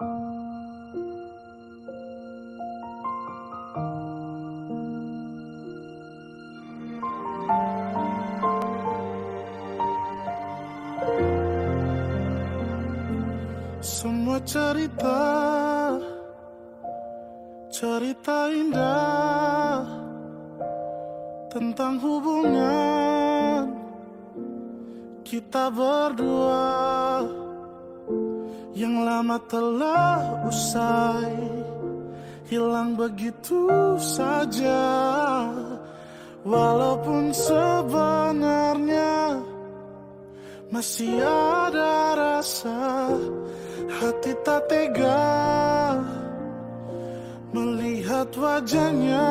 Semua cerita Cerita indah Tentang hubungan Kita berdua telah usai Hilang begitu saja. Walaupun sebenarnya Masih ada rasa Hati tak tega Melihat wajahnya.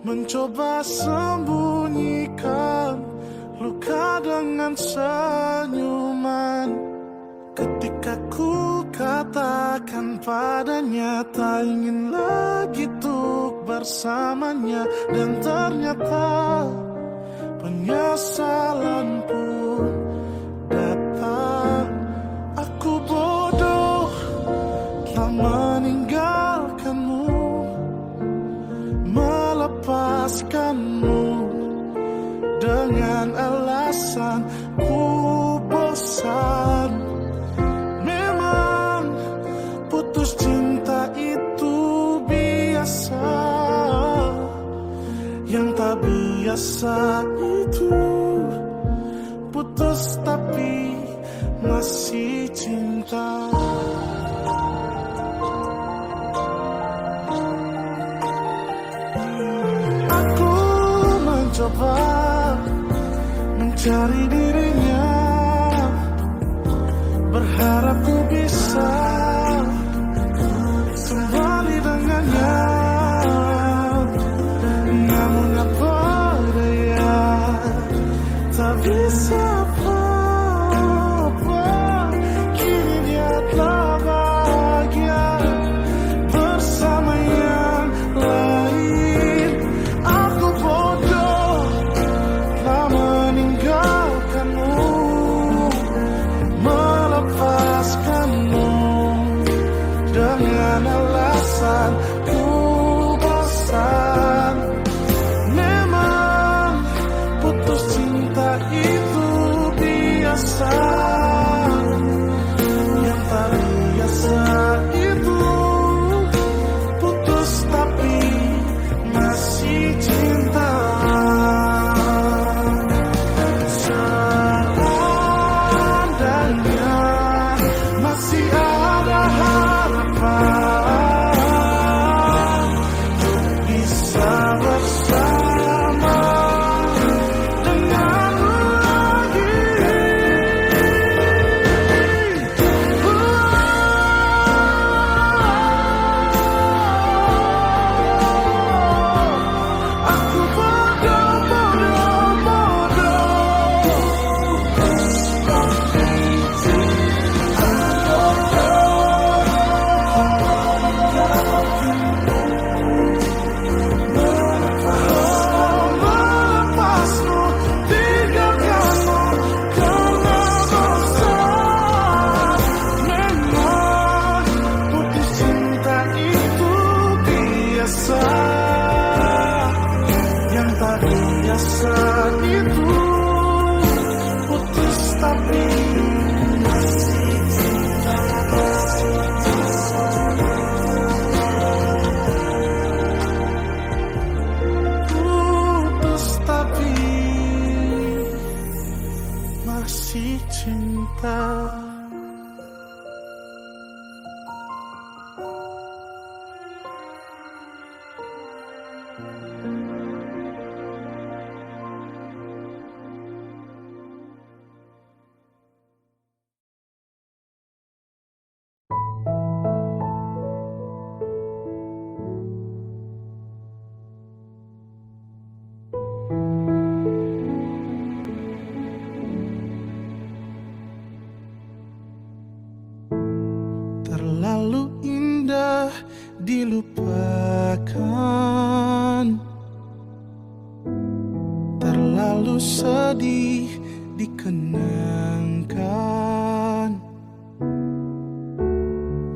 Mencoba sembunyikan Luka dengan ku katakan padanya Tak ingin lagi tuk bersamanya. Dan ternyata Penyesalan biasa itu Putus tapi masih cinta. Aku mencoba mencari dirinya. Berharap ku bisa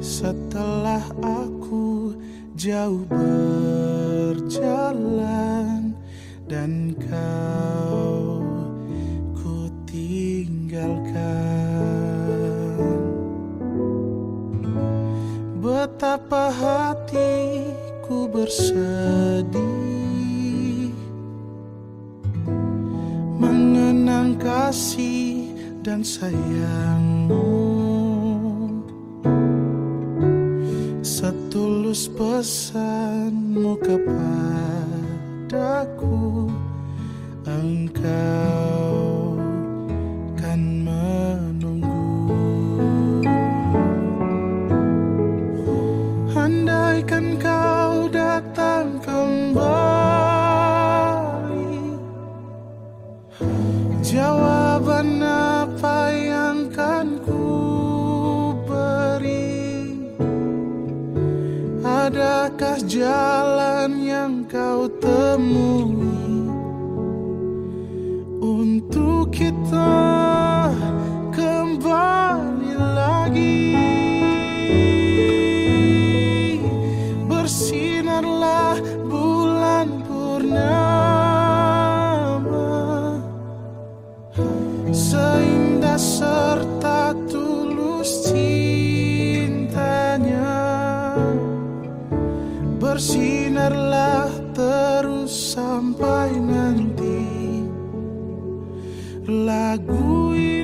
setelah aku jauh berjalan dan kau ku tinggalkan. Betapa hatiku bersedih mengenang kasih dan sayangmu. Setulus pesanmu kepadaku. Engkau jalan yang kau temui. 无语。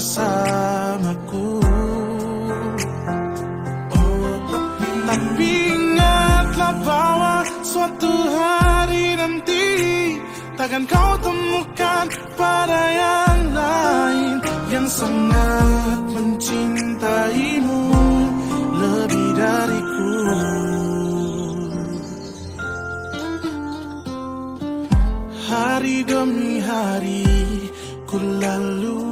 bersamaku. Oh, tapi ingatlah bahwa suatu hari nanti Takkan kau temukan pada yang lain Yang sangat mencintaimu Lebih dariku. Hari demi hari ku lalui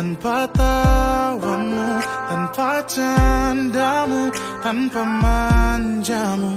tanpa tawamu, tanpa candamu tanpa manjamu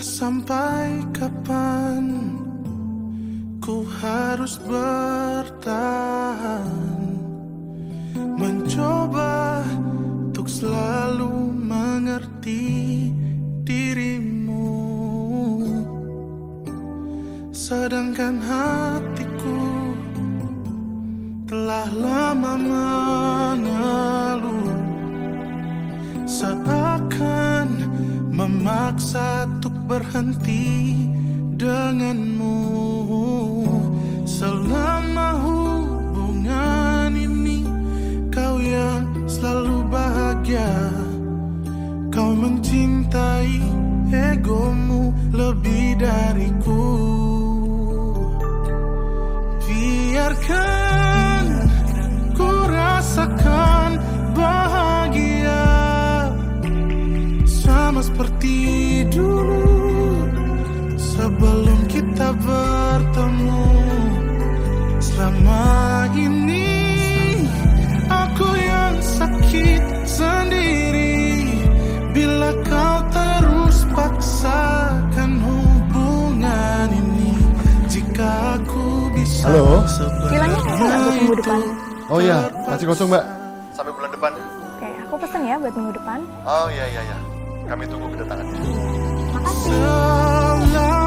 Entah sampai kapan ku harus bertahan. Mencoba untuk selalu mengerti dirimu. Sedangkan hati berhenti denganmu. Selama hubungan ini Kau yang selalu bahagia. Kau mencintai egomu. Oh iya, masih kosong mbak. Sampai bulan depan. Oke, aku pesen ya buat minggu depan. Oh iya iya iya. Kami tunggu kedatangannya. Makasih.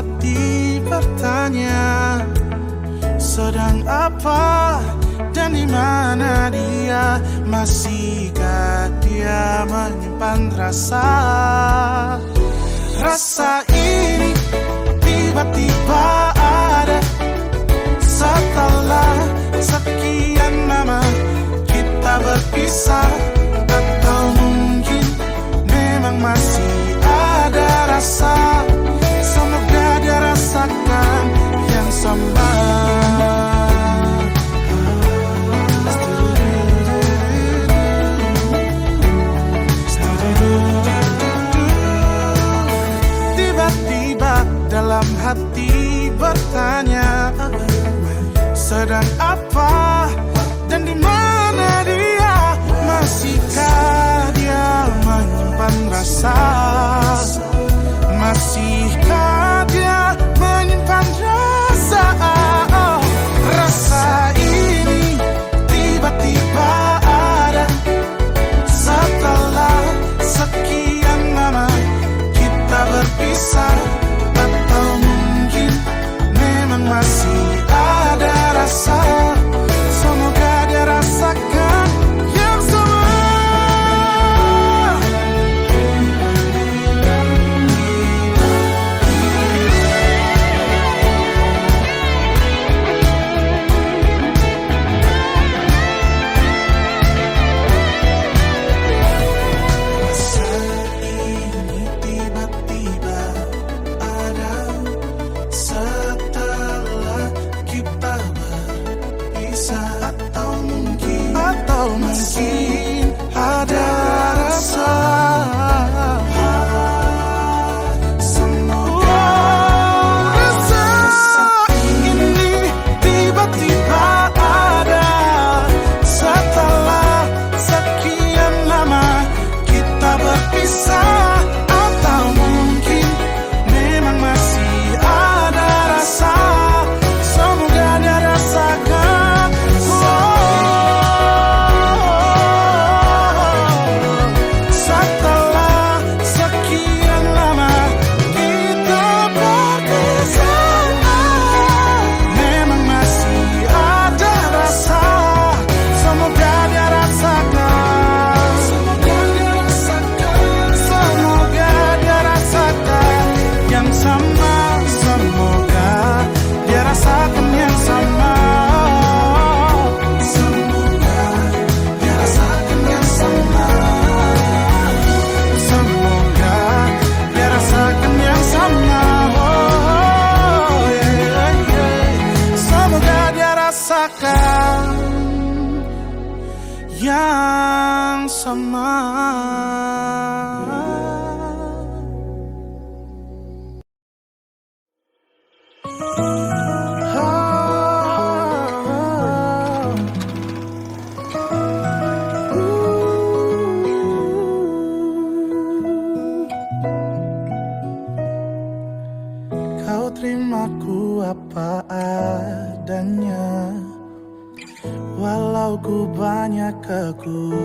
hati bertanya Sedang apa dan di mana dia? Masihkah dia menyimpan rasa? Rasa ini passar, mas se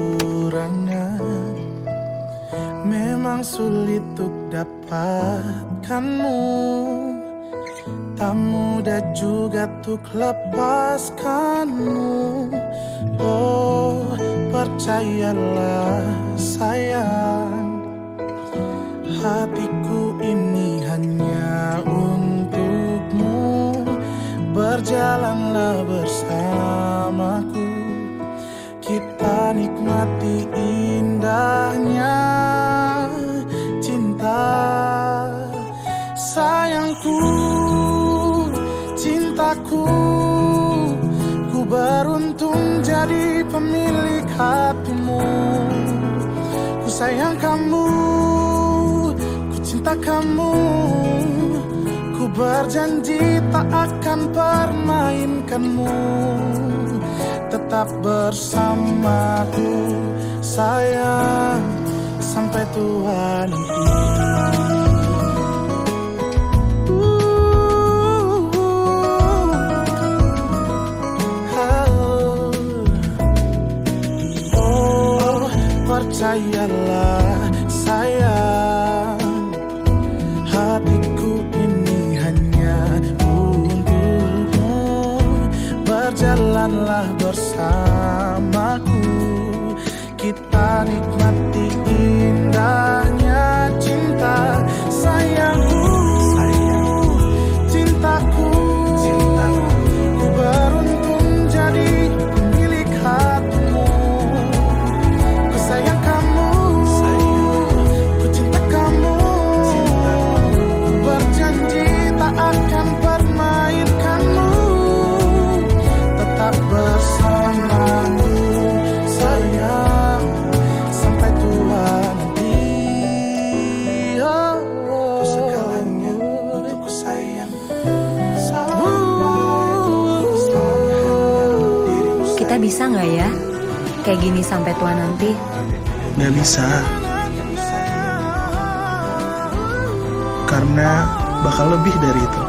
kekurangan Memang sulit untuk dapatkanmu. Tak mudah juga untuk lepaskanmu. Oh percayalah sayang. Hatiku ini hanya untukmu. Berjalanlah bersamaku Kita nikmati indahnya cinta. Sayangku, cintaku Ku beruntung jadi pemilik hatimu. Ku sayang kamu, ku cinta kamu. Ku berjanji tak akan permainkanmu Tetap bersamaku sayang Sampai tua nanti Oh, percayalah sayang Hatiku ini hanya untukmu. Berjalanlah bersamaku Kita nikmati indahnya cinta. Sayangku, Kayak gini sampai tua nanti. Gak bisa Karena bakal lebih dari itu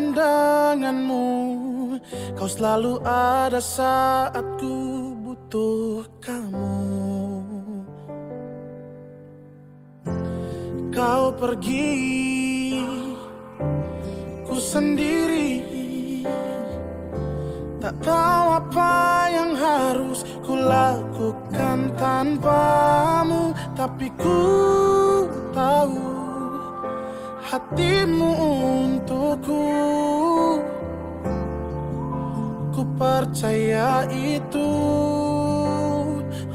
pandanganmu. Kau selalu ada saat ku butuh kamu. Kau pergi Ku sendiri. Tak tahu apa yang harus ku lakukan tanpamu Tapi ku tahu hatimu untukku Ku percaya itu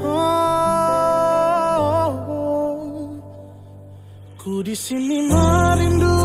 oh, oh. oh. Ku di sini merindu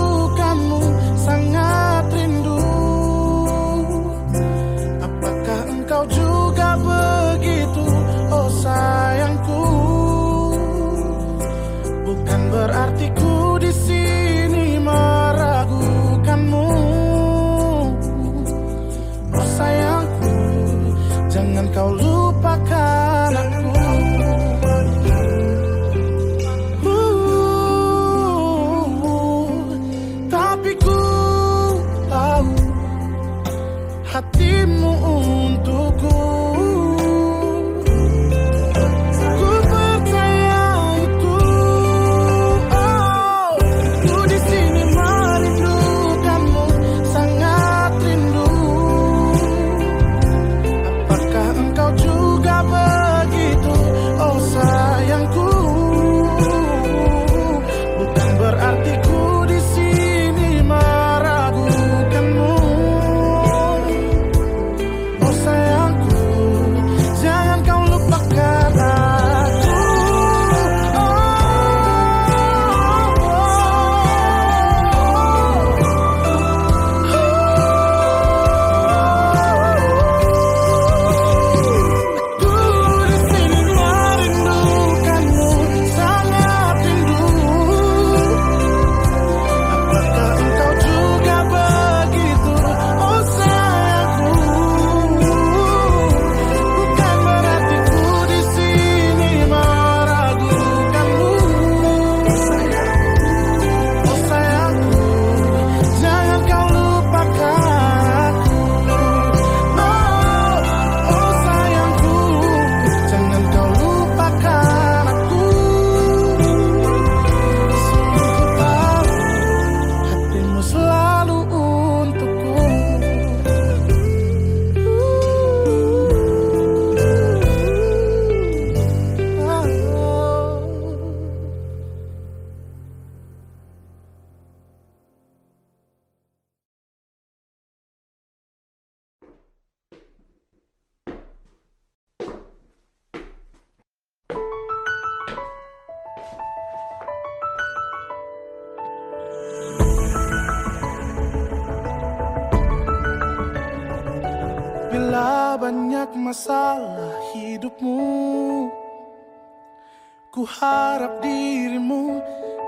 harap dirimu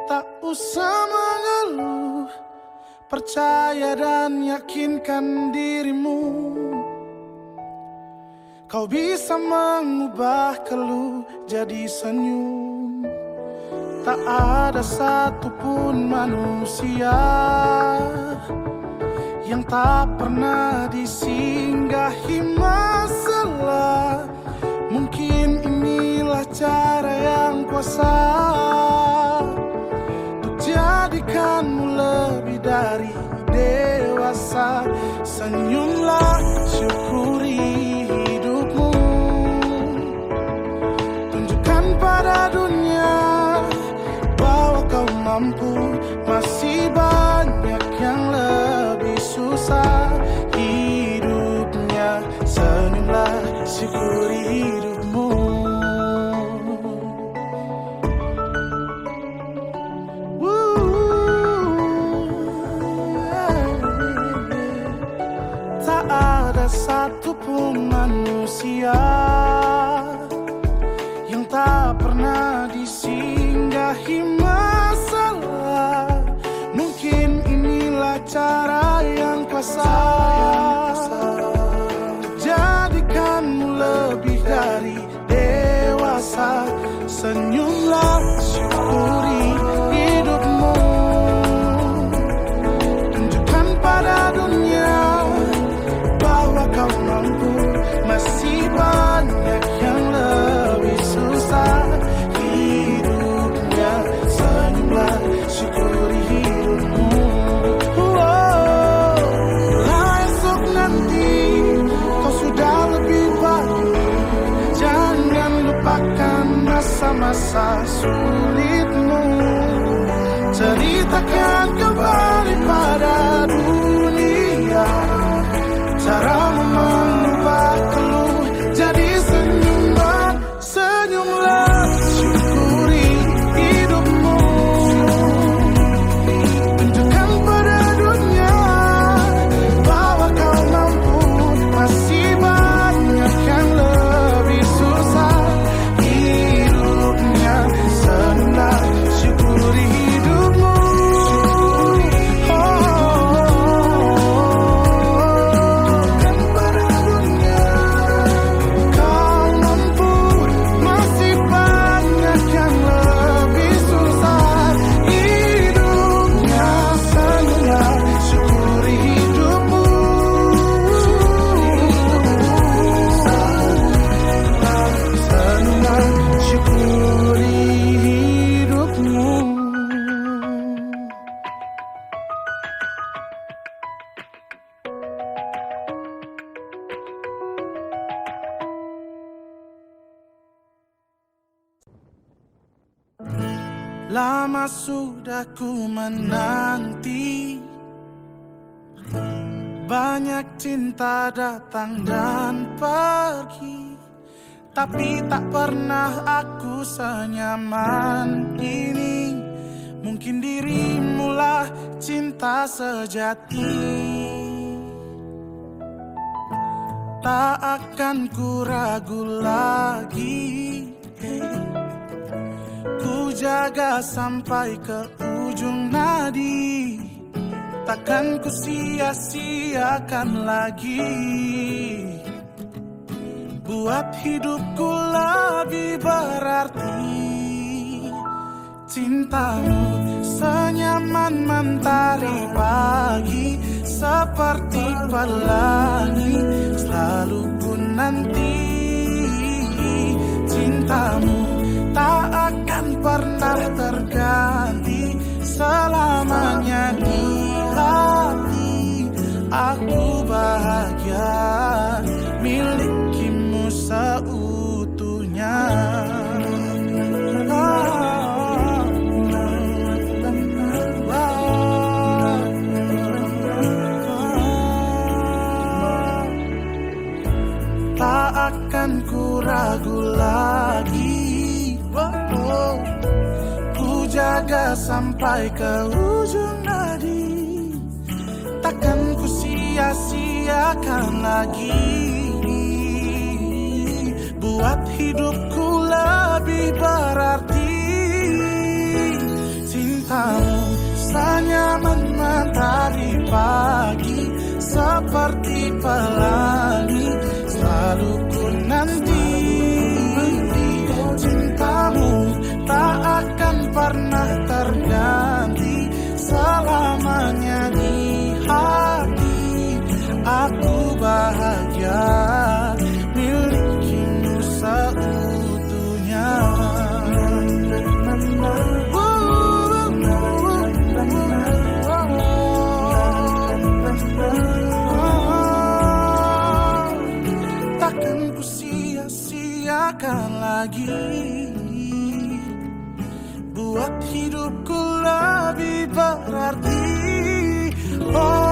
tak usah mengeluh. Percaya dan yakinkan dirimu. Kau bisa mengubah keluh jadi senyum. Tak ada satupun manusia Yang tak pernah disinggahi masalah cara yang kuasa Untuk jadikanmu lebih dari dewasa. Senyumlah syukuri hidupmu. Tunjukkan pada dunia Bahwa kau mampu masih datang dan pergi. Tapi tak pernah aku senyaman ini. Mungkin dirimulah cinta sejati. Tak akan ku ragu lagi. Ku jaga sampai ke ujung nadi Takkan ku sia-siakan lagi. Buat hidupku lebih berarti Cintamu senyaman mentari pagi Seperti pelangi. Selalu ku nanti Cintamu tak akan pernah terganti Selamanya. di sampai ke ujung nadi. Takkan ku sia-siakan lagi. Buat hidupku lebih berarti. Cintamu senyaman mentari pagi Seperti pelangi Selalu ku nanti. Cintamu tak akan pernah terganti Selamanya di hati Aku bahagia. Milikimu seutuhnya. Takkan ku sia-siakan lagi Buat hidupku lebih berarti. Selalu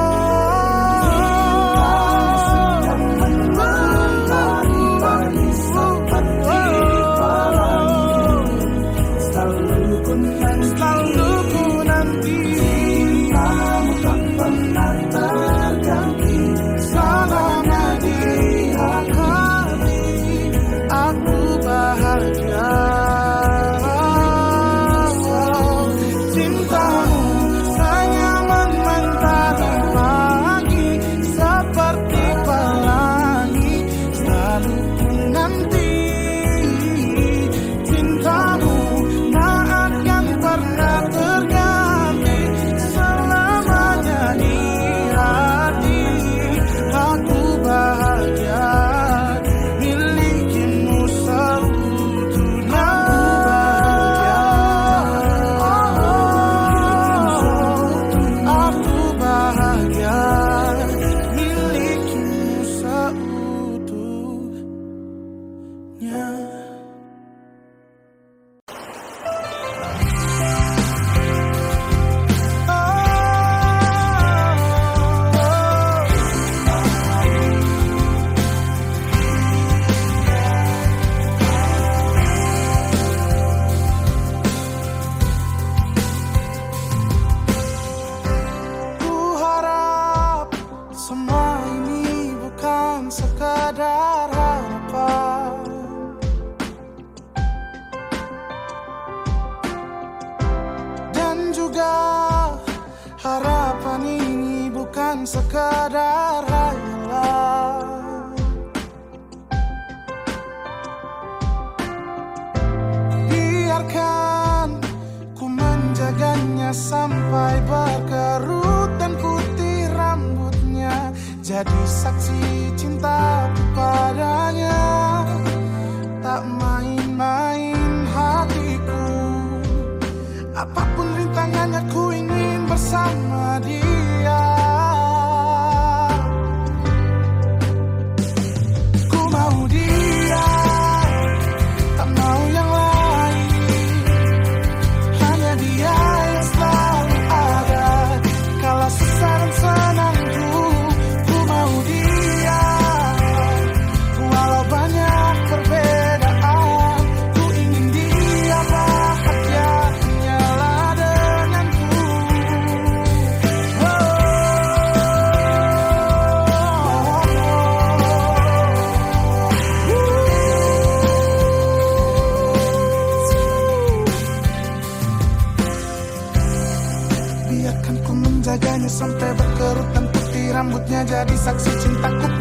Harapan ini bukan sekadar hayalan Biarkan ku menjaganya sampai berkerut dan putih rambutnya. Jadi saksi cinta padanya someone taxi, cinta ku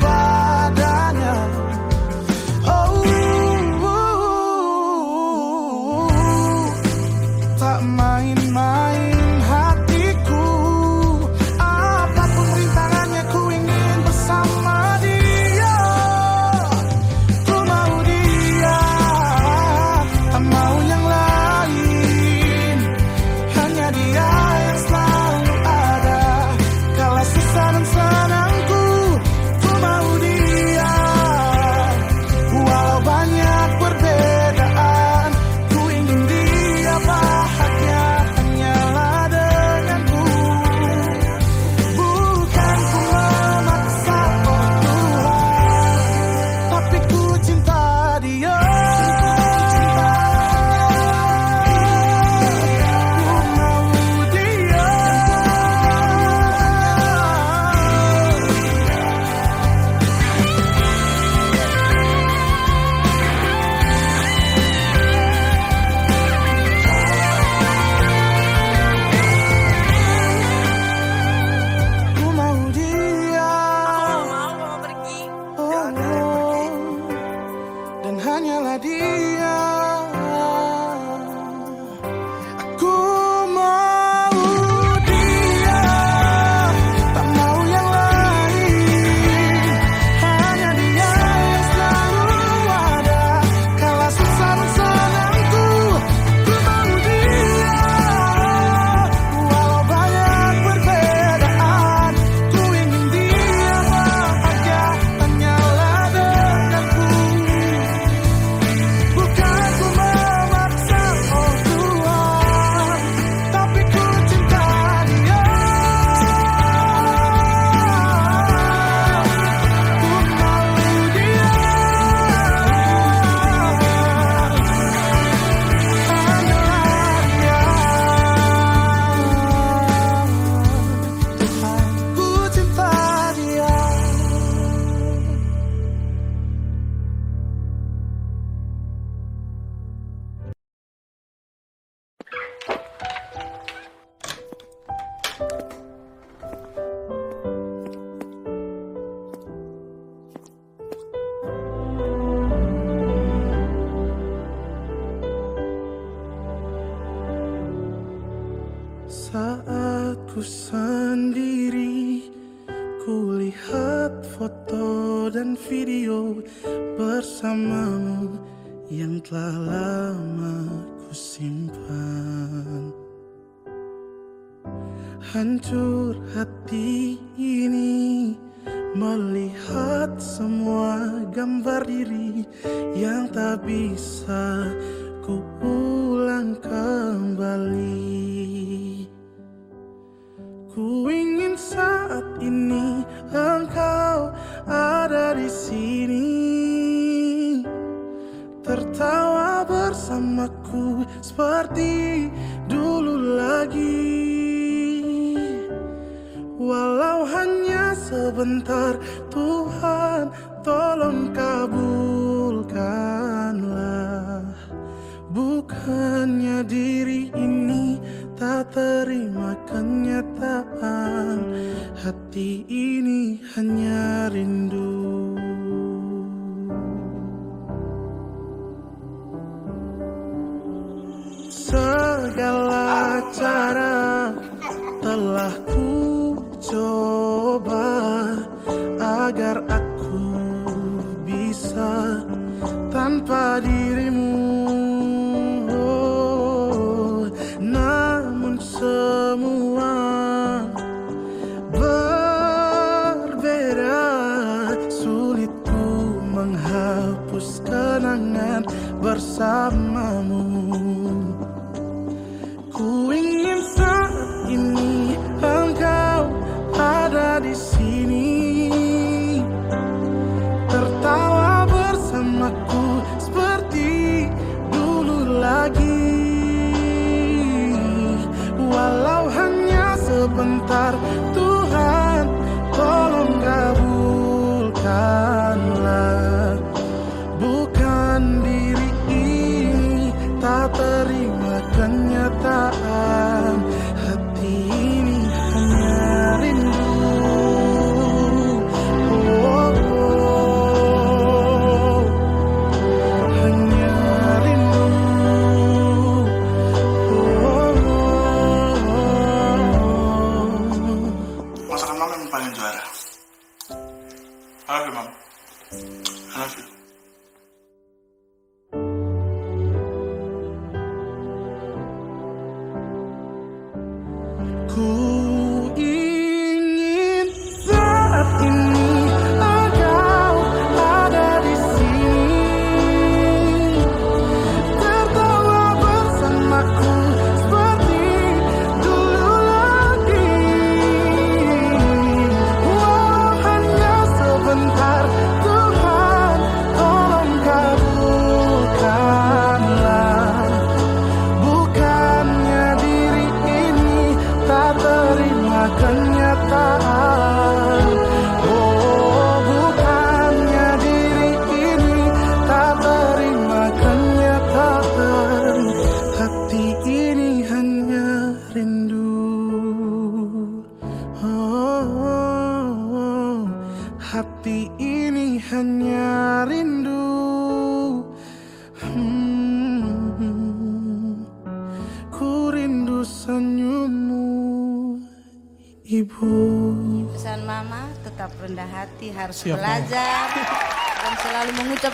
Hati ini hanya rindu. Ku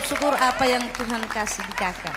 syukur apa yang Tuhan kasih di kakak.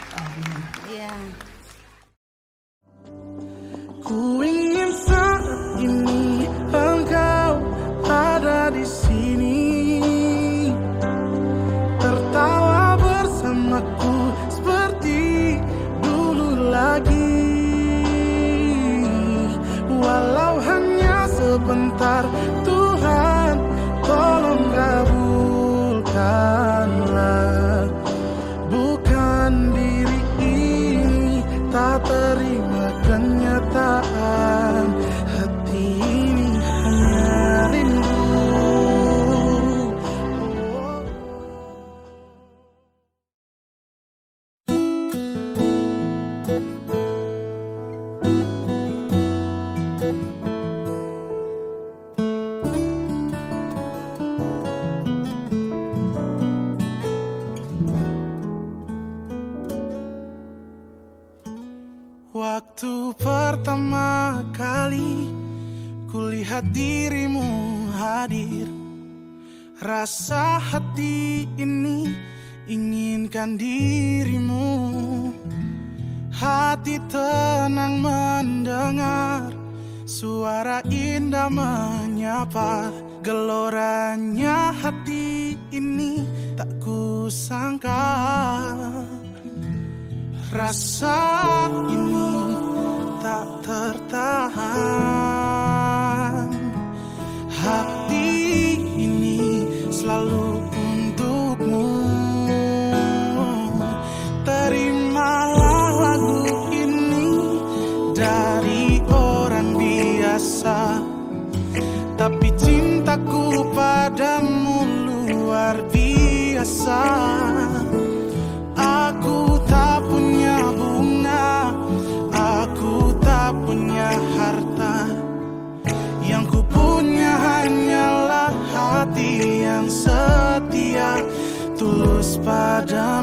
spider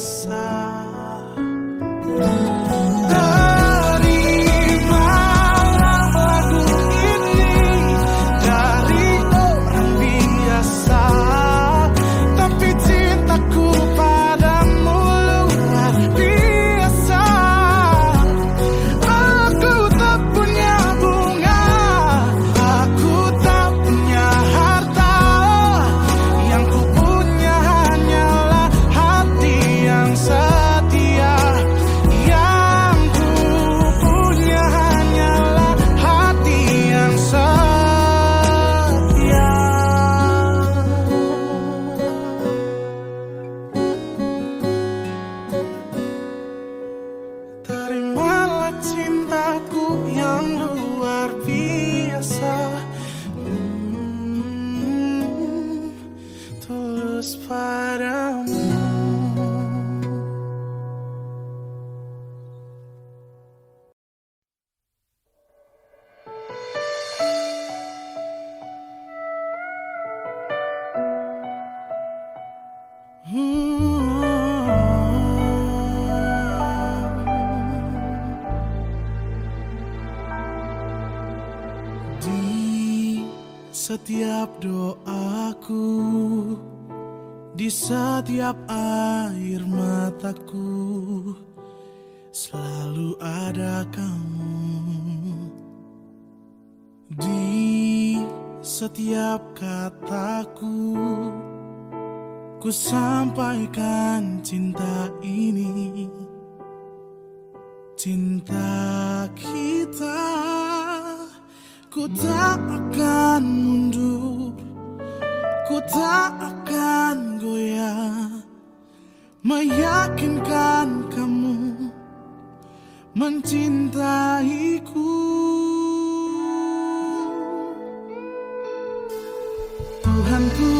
side. setiap doaku, di setiap air mataku, selalu ada kamu. Di setiap kataku, ku sampaikan cinta ini, cinta kita. Ku tak akan mundur. Ku tak akan goyah. Meyakinkan kamu Mencintaiku. Tuhanku